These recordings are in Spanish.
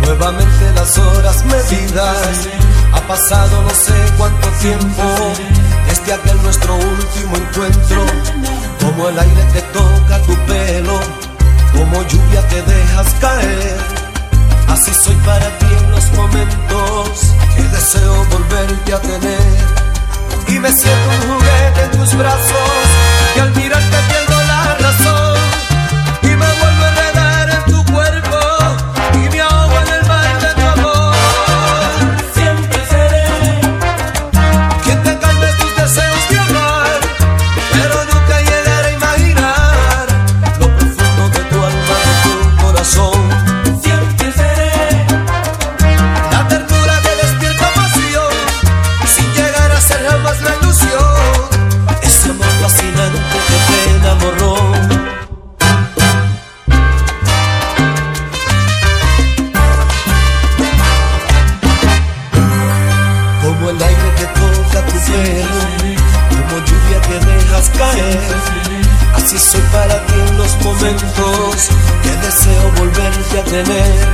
nuevamente las horas medidas. Ha pasado no sé cuánto tiempo desde aquel nuestro último encuentro. Como el aire te toca tu pelo, como lluvia te dejas caer. Así soy para ti en los momentos que deseo volverte a tener. Y me siento un juguete en tus brazos momentos que deseo volverte a tener.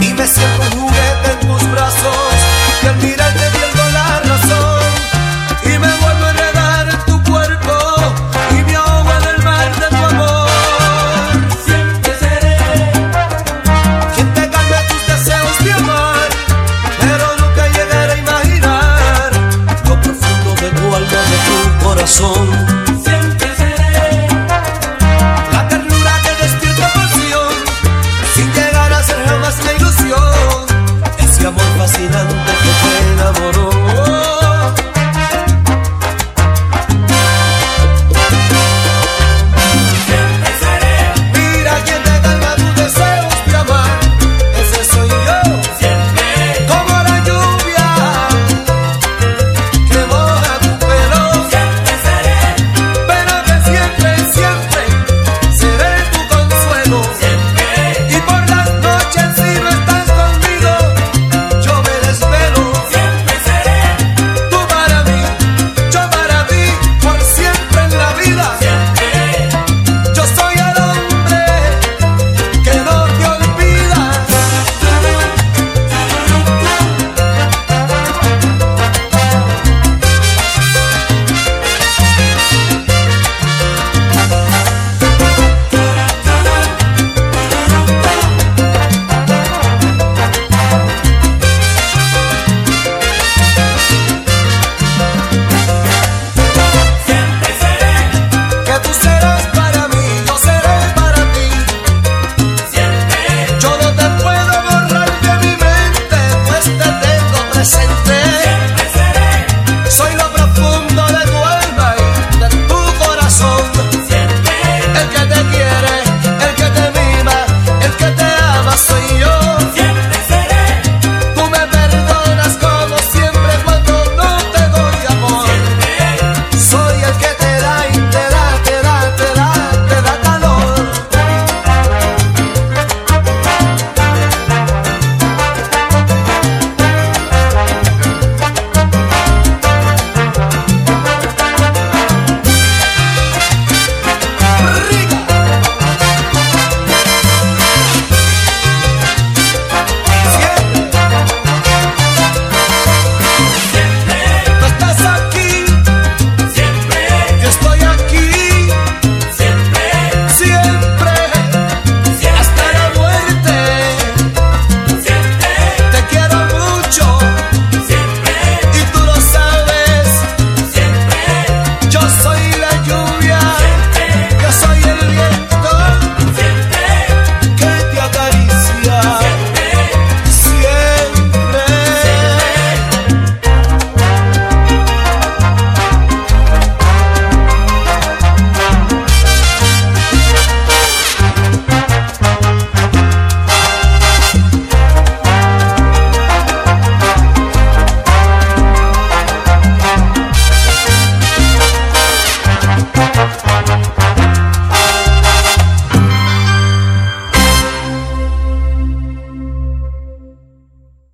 Y me siento juguete en tus brazos que al